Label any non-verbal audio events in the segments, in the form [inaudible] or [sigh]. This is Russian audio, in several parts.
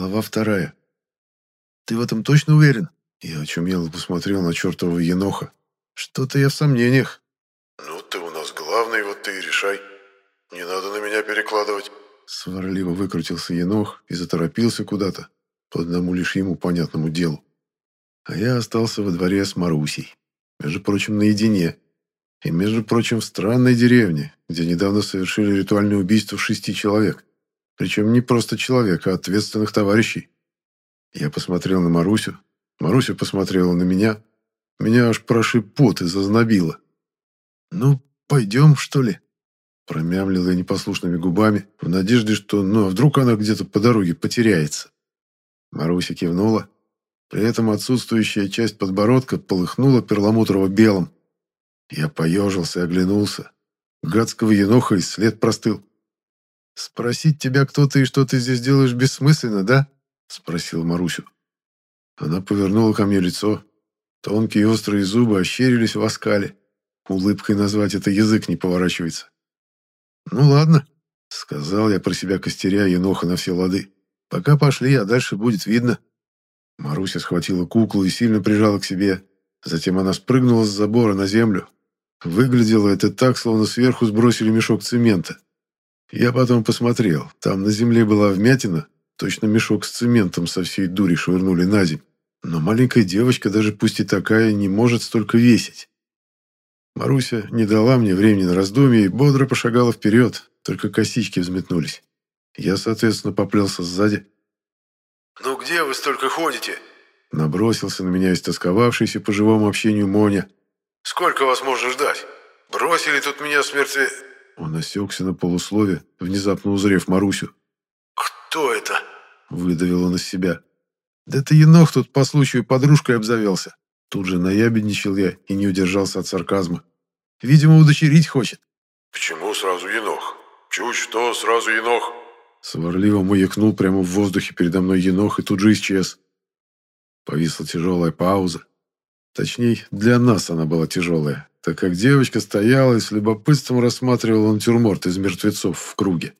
Глава вторая. «Ты в этом точно уверен?» Я очумело посмотрел на чертового еноха. «Что-то я в сомнениях». «Ну, ты у нас главный, вот ты и решай. Не надо на меня перекладывать». Сварливо выкрутился енох и заторопился куда-то, по одному лишь ему понятному делу. А я остался во дворе с Марусей. Между прочим, наедине. И, между прочим, в странной деревне, где недавно совершили ритуальное убийство шести человек. Причем не просто человек, а ответственных товарищей. Я посмотрел на Марусю. Маруся посмотрела на меня. Меня аж прошиб пот и зазнобило. «Ну, пойдем, что ли?» Промямлила я непослушными губами, в надежде, что, ну, а вдруг она где-то по дороге потеряется. Маруся кивнула. При этом отсутствующая часть подбородка полыхнула перламутрово-белым. Я поежился и оглянулся. Гадского еноха и след простыл. «Спросить тебя, кто ты и что ты здесь делаешь, бессмысленно, да?» — спросил Марусю. Она повернула ко мне лицо. Тонкие острые зубы ощерились в оскале. Улыбкой назвать это язык не поворачивается. «Ну ладно», — сказал я про себя костеря еноха на все лады. «Пока пошли, а дальше будет видно». Маруся схватила куклу и сильно прижала к себе. Затем она спрыгнула с забора на землю. Выглядело это так, словно сверху сбросили мешок цемента. Я потом посмотрел. Там на земле была вмятина, точно мешок с цементом со всей дури швырнули на земь. Но маленькая девочка, даже пусть и такая, не может столько весить. Маруся не дала мне времени на раздумье и бодро пошагала вперед, только косички взметнулись. Я, соответственно, поплелся сзади. «Ну где вы столько ходите?» Набросился на меня истосковавшийся по живому общению Моня. «Сколько вас можно ждать? Бросили тут меня смерти...» Он осекся на полуслове, внезапно узрев Марусю. «Кто это?» — выдавил он из себя. «Да это енох тут по случаю подружкой обзавелся». Тут же наябедничал я и не удержался от сарказма. «Видимо, удочерить хочет». «Почему сразу енох? Чуть что, сразу енох?» Сварливо маякнул прямо в воздухе передо мной енох и тут же исчез. Повисла тяжелая пауза. Точнее, для нас она была тяжелая так как девочка стояла и с любопытством рассматривала натюрморт из мертвецов в круге.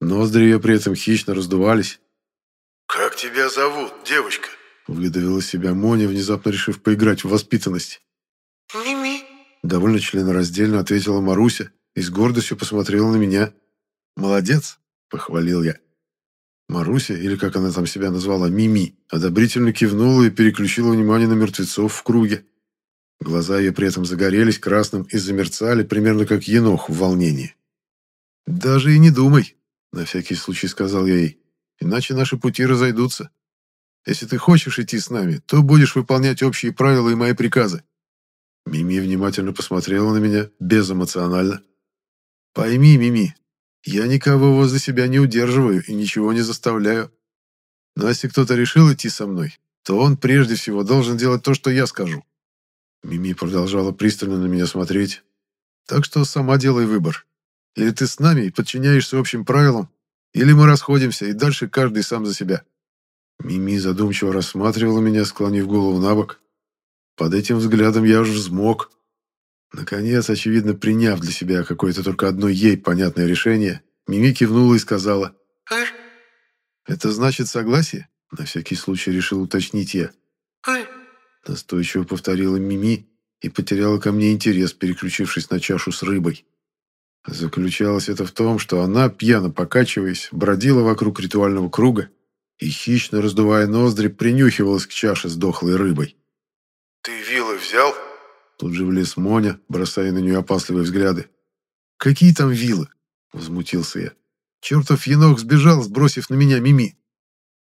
Ноздри ее при этом хищно раздувались. «Как тебя зовут, девочка?» выдавила себя Моня, внезапно решив поиграть в воспитанность. «Мими», довольно членораздельно ответила Маруся и с гордостью посмотрела на меня. «Молодец», — похвалил я. Маруся, или как она там себя назвала, Мими, одобрительно кивнула и переключила внимание на мертвецов в круге. Глаза ее при этом загорелись красным и замерцали, примерно как енох в волнении. «Даже и не думай», — на всякий случай сказал я ей, «иначе наши пути разойдутся. Если ты хочешь идти с нами, то будешь выполнять общие правила и мои приказы». Мими внимательно посмотрела на меня, безэмоционально. «Пойми, Мими, я никого возле себя не удерживаю и ничего не заставляю. Но если кто-то решил идти со мной, то он прежде всего должен делать то, что я скажу. Мими продолжала пристально на меня смотреть. «Так что сама делай выбор. Или ты с нами и подчиняешься общим правилам, или мы расходимся, и дальше каждый сам за себя». Мими задумчиво рассматривала меня, склонив голову на бок. Под этим взглядом я уж взмок. Наконец, очевидно, приняв для себя какое-то только одно ей понятное решение, Мими кивнула и сказала. «Эр?» «Это значит согласие?» На всякий случай решил уточнить я. «Эр?» Настойчиво повторила Мими и потеряла ко мне интерес, переключившись на чашу с рыбой. Заключалось это в том, что она, пьяно покачиваясь, бродила вокруг ритуального круга и, хищно раздувая ноздри, принюхивалась к чаше с дохлой рыбой. «Ты вилы взял?» Тут же влез Моня, бросая на нее опасливые взгляды. «Какие там вилы?» — возмутился я. «Чертов енох сбежал, сбросив на меня Мими».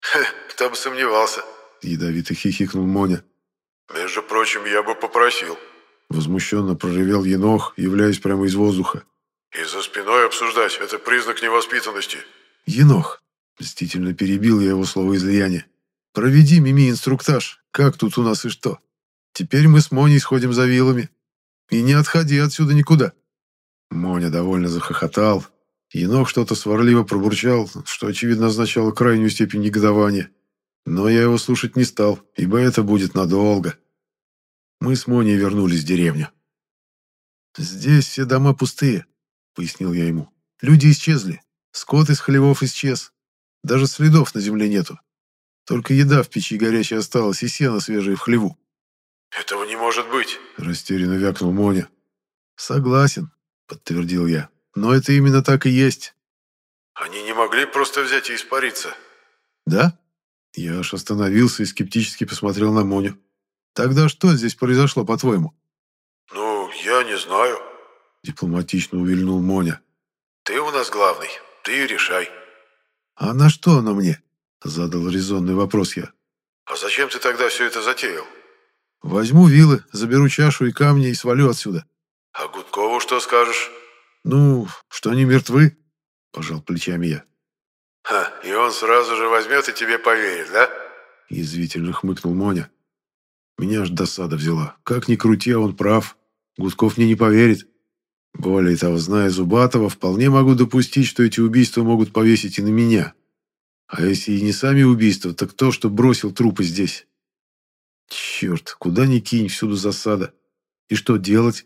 «Хе, кто бы сомневался», — ядовито хихикнул Моня. «Между прочим, я бы попросил». Возмущенно проревел енох, являясь прямо из воздуха. «И за спиной обсуждать – это признак невоспитанности». «Енох!» – мстительно перебил я его слово излияния. «Проведи Мими инструктаж. Как тут у нас и что? Теперь мы с Моней сходим за вилами. И не отходи отсюда никуда». Моня довольно захохотал. Енох что-то сварливо пробурчал, что, очевидно, означало крайнюю степень негодования. Но я его слушать не стал, ибо это будет надолго. Мы с Моней вернулись в деревню. «Здесь все дома пустые», — пояснил я ему. «Люди исчезли. Скот из хлевов исчез. Даже следов на земле нету. Только еда в печи горячей осталась и сено свежее в хлеву. «Этого не может быть!» — растерянно вякнул Моня. «Согласен», — подтвердил я. «Но это именно так и есть». «Они не могли просто взять и испариться?» «Да?» Я аж остановился и скептически посмотрел на Моню. «Тогда что здесь произошло, по-твоему?» «Ну, я не знаю», — дипломатично увильнул Моня. «Ты у нас главный, ты и решай». «А на что оно мне?» — задал резонный вопрос я. «А зачем ты тогда все это затеял?» «Возьму вилы, заберу чашу и камни и свалю отсюда». «А Гудкову что скажешь?» «Ну, что они мертвы?» – пожал плечами я. «Ха, и он сразу же возьмет и тебе поверит, да?» Язвительно хмыкнул Моня. Меня аж досада взяла. Как ни крути, а он прав. Гудков мне не поверит. Более того, зная Зубатова, вполне могу допустить, что эти убийства могут повесить и на меня. А если и не сами убийства, так то, что бросил трупы здесь. Черт, куда ни кинь, всюду засада. И что делать?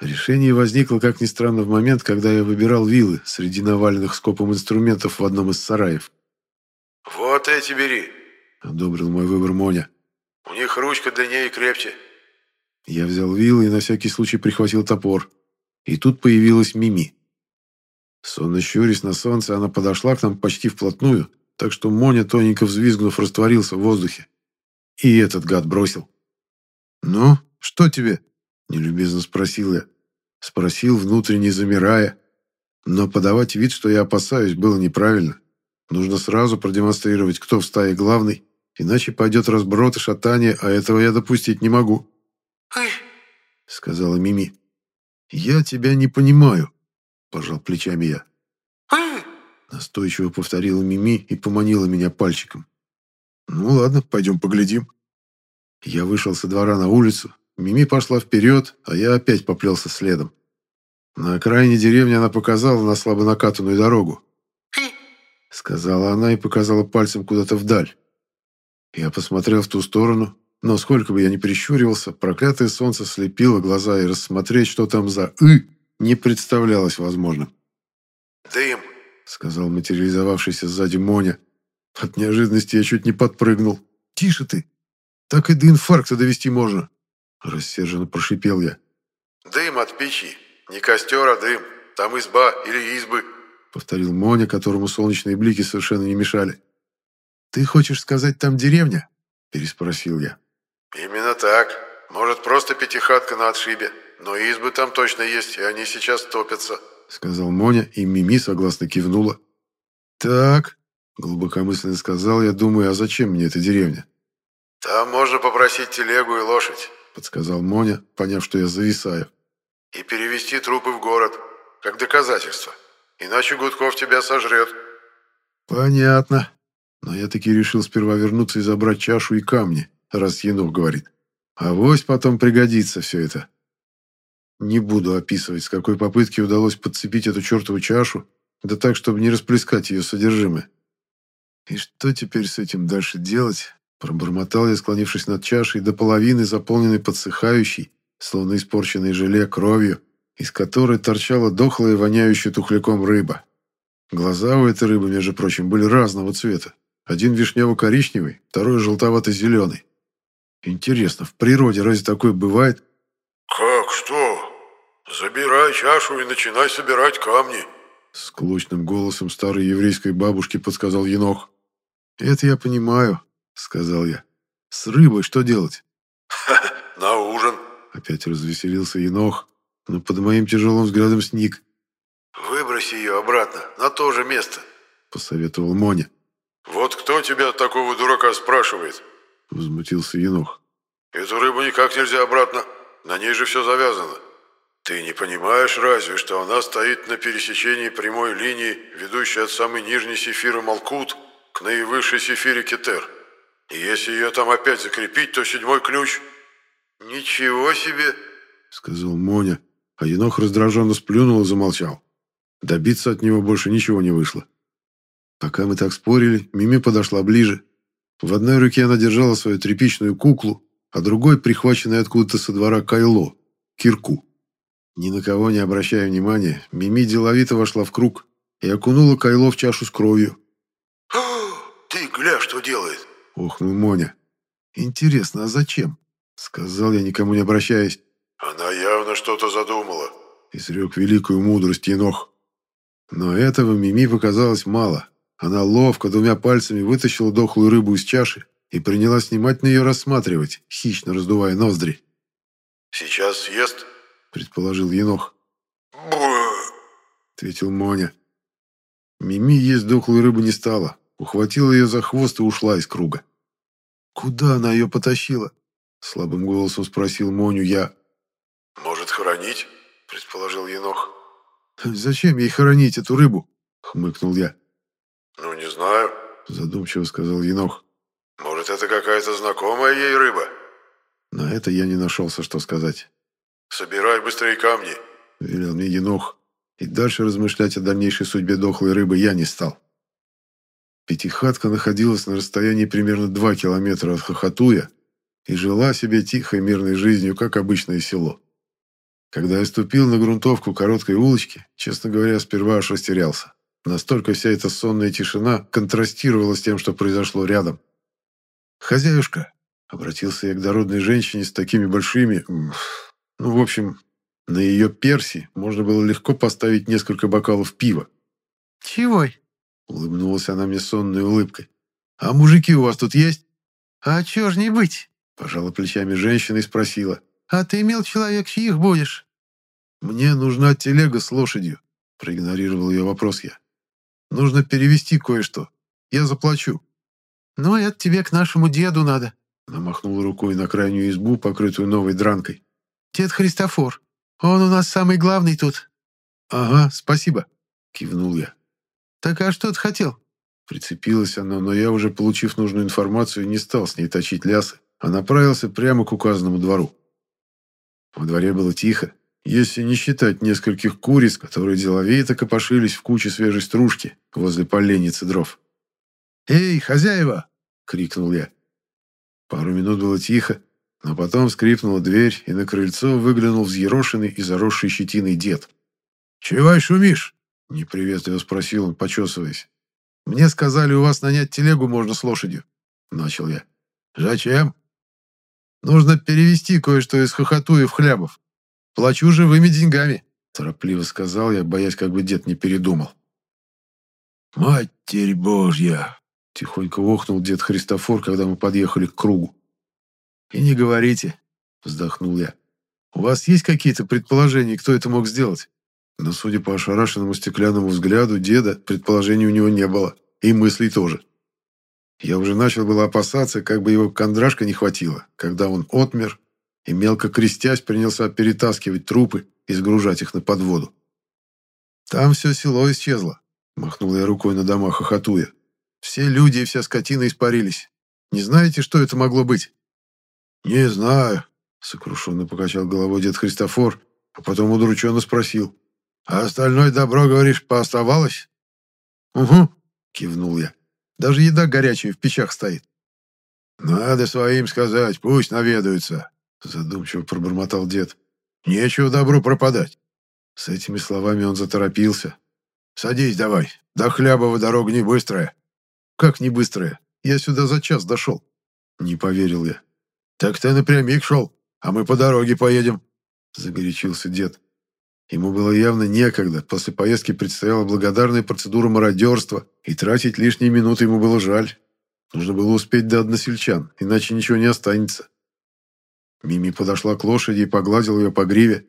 Решение возникло, как ни странно, в момент, когда я выбирал вилы среди наваленных скопом инструментов в одном из сараев. «Вот эти бери», — одобрил мой выбор Моня. «У них ручка длиннее и крепче». Я взял вилы и на всякий случай прихватил топор. И тут появилась Мими. Сонно щурясь на солнце, она подошла к нам почти вплотную, так что Моня, тоненько взвизгнув, растворился в воздухе. И этот гад бросил. «Ну, что тебе?» Нелюбезно спросил я. Спросил, внутренне замирая. Но подавать вид, что я опасаюсь, было неправильно. Нужно сразу продемонстрировать, кто в стае главный, иначе пойдет разброд и шатание, а этого я допустить не могу. — сказала Мими. «Я тебя не понимаю», — пожал плечами я. Настойчиво повторила Мими и поманила меня пальчиком. «Ну ладно, пойдем поглядим». Я вышел со двора на улицу, Мими пошла вперед, а я опять поплелся следом. На окраине деревни она показала на слабо накатанную дорогу. Сказала она и показала пальцем куда-то вдаль. Я посмотрел в ту сторону, но сколько бы я ни прищуривался, проклятое солнце слепило глаза, и рассмотреть, что там за «ы» не представлялось возможным. «Дым», — сказал материализовавшийся сзади Моня. От неожиданности я чуть не подпрыгнул. «Тише ты! Так и до инфаркта довести можно!» Рассерженно прошипел я. «Дым от печи. Не костер, а дым. Там изба или избы», — повторил Моня, которому солнечные блики совершенно не мешали. «Ты хочешь сказать, там деревня?» — переспросил я. «Именно так. Может, просто пятихатка на отшибе. Но избы там точно есть, и они сейчас топятся», — сказал Моня, и Мими согласно кивнула. «Так», — глубокомысленно сказал я, думаю, а зачем мне эта деревня? «Там можно попросить телегу и лошадь. — подсказал Моня, поняв, что я зависаю. «И перевести трупы в город, как доказательство. Иначе Гудков тебя сожрет». «Понятно. Но я таки решил сперва вернуться и забрать чашу и камни, раз Енох говорит. А вось потом пригодится все это. Не буду описывать, с какой попытки удалось подцепить эту чертову чашу, да так, чтобы не расплескать ее содержимое. И что теперь с этим дальше делать, Пробормотал я, склонившись над чашей, до половины заполненной подсыхающей, словно испорченной желе кровью, из которой торчала дохлая, воняющая тухляком рыба. Глаза у этой рыбы, между прочим, были разного цвета. Один вишнево-коричневый, второй желтовато-зеленый. Интересно, в природе разве такое бывает? «Как что? Забирай чашу и начинай собирать камни!» С клочным голосом старой еврейской бабушки подсказал Енох. «Это я понимаю сказал я. «С рыбой что делать?» «Ха, [laughs] на ужин!» Опять развеселился Енох, но под моим тяжелым взглядом сник. «Выброси ее обратно, на то же место», — посоветовал Моня. «Вот кто тебя такого дурака спрашивает?» — возмутился Енох. «Эту рыбу никак нельзя обратно, на ней же все завязано. Ты не понимаешь разве, что она стоит на пересечении прямой линии, ведущей от самой нижней сефиры Малкут к наивысшей сефире Кетер?» Если ее там опять закрепить, то седьмой ключ... Ничего себе, сказал Моня, а Енох раздраженно сплюнул и замолчал. Добиться от него больше ничего не вышло. Пока мы так спорили, Мими подошла ближе. В одной руке она держала свою тряпичную куклу, а другой, прихваченный откуда-то со двора кайло, кирку. Ни на кого не обращая внимания, Мими деловито вошла в круг и окунула кайло в чашу с кровью. «Ты гля, что делает?» — охнул Моня. «Интересно, а зачем?» — сказал я, никому не обращаясь. «Она явно что-то задумала», — изрек великую мудрость Енох. Но этого Мими показалось мало. Она ловко двумя пальцами вытащила дохлую рыбу из чаши и принялась внимательно ее рассматривать, хищно раздувая ноздри. «Сейчас съест?» — предположил Енох. «Бу!» — ответил Моня. Мими есть дохлую рыбу не стала, ухватила ее за хвост и ушла из круга. «Куда она ее потащила?» — слабым голосом спросил Моню я. «Может, хоронить?» — предположил Енох. «Зачем ей хоронить эту рыбу?» — хмыкнул я. «Ну, не знаю», — задумчиво сказал Енох. «Может, это какая-то знакомая ей рыба?» На это я не нашелся, что сказать. «Собирай быстрее камни», — велел мне Енох. И дальше размышлять о дальнейшей судьбе дохлой рыбы я не стал. Пятихатка находилась на расстоянии примерно 2 километра от Хохотуя и жила себе тихой мирной жизнью, как обычное село. Когда я ступил на грунтовку короткой улочки, честно говоря, сперва аж растерялся. Настолько вся эта сонная тишина контрастировала с тем, что произошло рядом. «Хозяюшка», — обратился я к дородной женщине с такими большими... Ну, в общем, на ее перси можно было легко поставить несколько бокалов пива. «Чего?» — улыбнулась она мне сонной улыбкой. «А мужики у вас тут есть?» «А чё ж не быть?» — пожала плечами женщина и спросила. «А ты, мил человек, чьих будешь?» «Мне нужна телега с лошадью», — проигнорировал ее вопрос я. «Нужно перевести кое-что. Я заплачу». «Ну, это тебе к нашему деду надо», — намахнула рукой на крайнюю избу, покрытую новой дранкой. «Дед Христофор. Он у нас самый главный тут». «Ага, спасибо», — кивнул я. «Так а что ты хотел?» Прицепилась она, но я, уже получив нужную информацию, не стал с ней точить лясы, а направился прямо к указанному двору. В дворе было тихо, если не считать нескольких куриц, которые деловито копошились в куче свежей стружки возле поленницы дров. «Эй, хозяева!» — крикнул я. Пару минут было тихо, но потом скрипнула дверь, и на крыльцо выглянул взъерошенный и заросший щетиной дед. «Чего шумишь?» — неприветливо спросил он, почесываясь. «Мне сказали, у вас нанять телегу можно с лошадью», — начал я. «Зачем?» «Нужно перевести кое-что из Хохотуя в Хлябов. Плачу живыми деньгами», — торопливо сказал я, боясь, как бы дед не передумал. «Матерь Божья!» — тихонько охнул дед Христофор, когда мы подъехали к кругу. «И не говорите», — вздохнул я. «У вас есть какие-то предположения, кто это мог сделать?» Но, судя по ошарашенному стеклянному взгляду деда, предположений у него не было. И мыслей тоже. Я уже начал было опасаться, как бы его кондрашка не хватило, когда он отмер и, мелко крестясь, принялся перетаскивать трупы и сгружать их на подводу. «Там все село исчезло», — махнул я рукой на дома хохотуя. «Все люди и вся скотина испарились. Не знаете, что это могло быть?» «Не знаю», — сокрушенно покачал головой дед Христофор, а потом удрученно спросил. «А остальное добро, говоришь, пооставалось?» «Угу», — кивнул я. «Даже еда горячая в печах стоит». «Надо своим сказать, пусть наведаются», — задумчиво пробормотал дед. «Нечего добру пропадать». С этими словами он заторопился. «Садись давай, до Хлябова дорога не быстрая». «Как не быстрая? Я сюда за час дошел». Не поверил я. «Так ты напрямик шел, а мы по дороге поедем», — загорячился дед. Ему было явно некогда, после поездки предстояла благодарная процедура мародерства, и тратить лишние минуты ему было жаль. Нужно было успеть до односельчан, иначе ничего не останется. Мими подошла к лошади и погладила ее по гриве.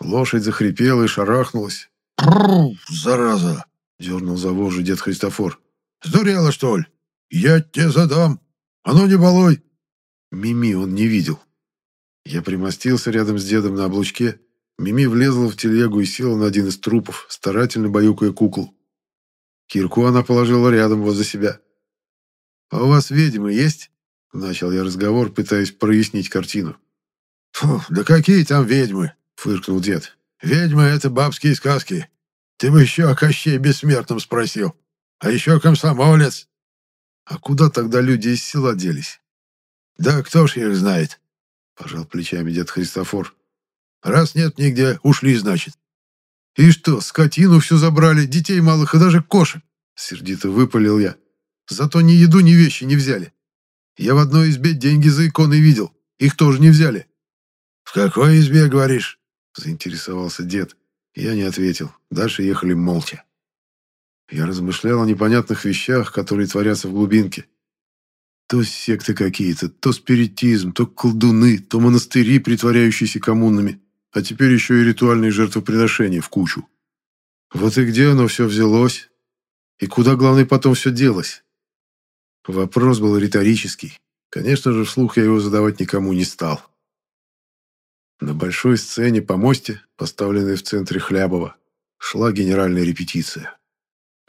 Лошадь захрипела и шарахнулась. «Прррр, зараза!» — дернул за вожжи дед Христофор. «Сдурела, что ли? Я тебе задам! А ну не балуй!» Мими он не видел. Я примостился рядом с дедом на облучке Мими влезла в телегу и села на один из трупов, старательно баюкая куклу. Кирку она положила рядом возле себя. «А у вас ведьмы есть?» — начал я разговор, пытаясь прояснить картину. «Фу, да какие там ведьмы?» — фыркнул дед. «Ведьмы — это бабские сказки. Ты бы еще о Кощей Бессмертном спросил. А еще комсомолец». «А куда тогда люди из села делись?» «Да кто ж их знает?» — пожал плечами дед Христофор. Раз нет нигде, ушли, значит. И что, скотину всю забрали, детей малых и даже кошек? Сердито выпалил я. Зато ни еду, ни вещи не взяли. Я в одной избе деньги за иконы видел. Их тоже не взяли». «В какой избе, говоришь?» – заинтересовался дед. Я не ответил. Дальше ехали молча. Я размышлял о непонятных вещах, которые творятся в глубинке. То секты какие-то, то спиритизм, то колдуны, то монастыри, притворяющиеся коммунами, а теперь еще и ритуальные жертвоприношения в кучу. Вот и где оно все взялось? И куда, главное, потом все делось? Вопрос был риторический. Конечно же, вслух я его задавать никому не стал. На большой сцене по мосте, поставленной в центре Хлябова, шла генеральная репетиция.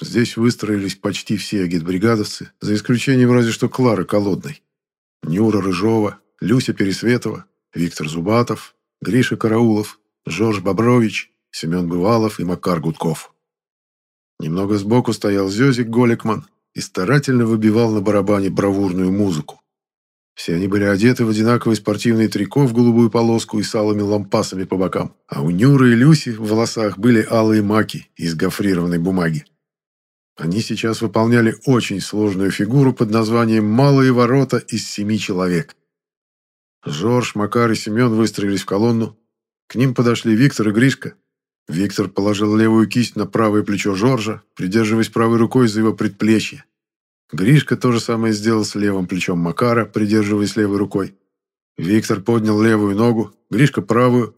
Здесь выстроились почти все агитбригадовцы, за исключением разве что Клары Колодной. Нюра Рыжова, Люся Пересветова, Виктор Зубатов, Гриша Караулов, Жорж Бобрович, Семен Бывалов и Макар Гудков. Немного сбоку стоял Зёзик Голикман и старательно выбивал на барабане бравурную музыку. Все они были одеты в одинаковые спортивные трико в голубую полоску и с алыми лампасами по бокам, а у Нюры и Люси в волосах были алые маки из гофрированной бумаги. Они сейчас выполняли очень сложную фигуру под названием «Малые ворота из семи человек». Жорж, Макар и Семен выстроились в колонну. К ним подошли Виктор и Гришка. Виктор положил левую кисть на правое плечо Жоржа, придерживаясь правой рукой за его предплечье. Гришка то же самое сделал с левым плечом Макара, придерживаясь левой рукой. Виктор поднял левую ногу, Гришка правую.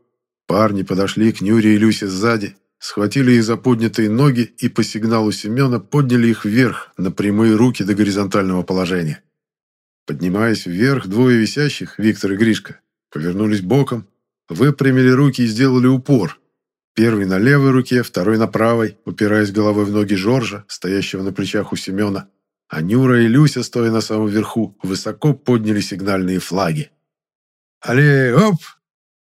Парни подошли к Нюре и Люсе сзади, схватили их за поднятые ноги и по сигналу Семена подняли их вверх на прямые руки до горизонтального положения. Поднимаясь вверх, двое висящих, Виктор и Гришка, повернулись боком, выпрямили руки и сделали упор. Первый на левой руке, второй на правой, упираясь головой в ноги Жоржа, стоящего на плечах у Семена. А Нюра и Люся, стоя на самом верху, высоко подняли сигнальные флаги. «Алле, оп!»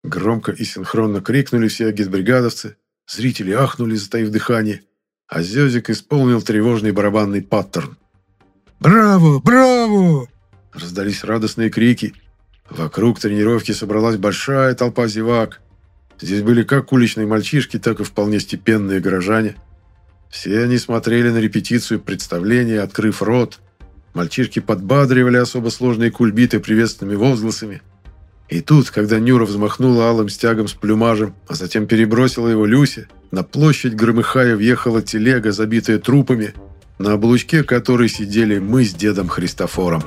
Громко и синхронно крикнули все агитбригадовцы, Зрители ахнули, затаив дыхание, а Зёзик исполнил тревожный барабанный паттерн. «Браво! Браво!» Раздались радостные крики. Вокруг тренировки собралась большая толпа зевак. Здесь были как уличные мальчишки, так и вполне степенные горожане. Все они смотрели на репетицию представления, открыв рот. Мальчишки подбадривали особо сложные кульбиты приветственными возгласами. И тут, когда Нюра взмахнула алым стягом с плюмажем, а затем перебросила его Люсе, на площадь громыхая въехала телега, забитая трупами, на облучке которой сидели мы с дедом Христофором.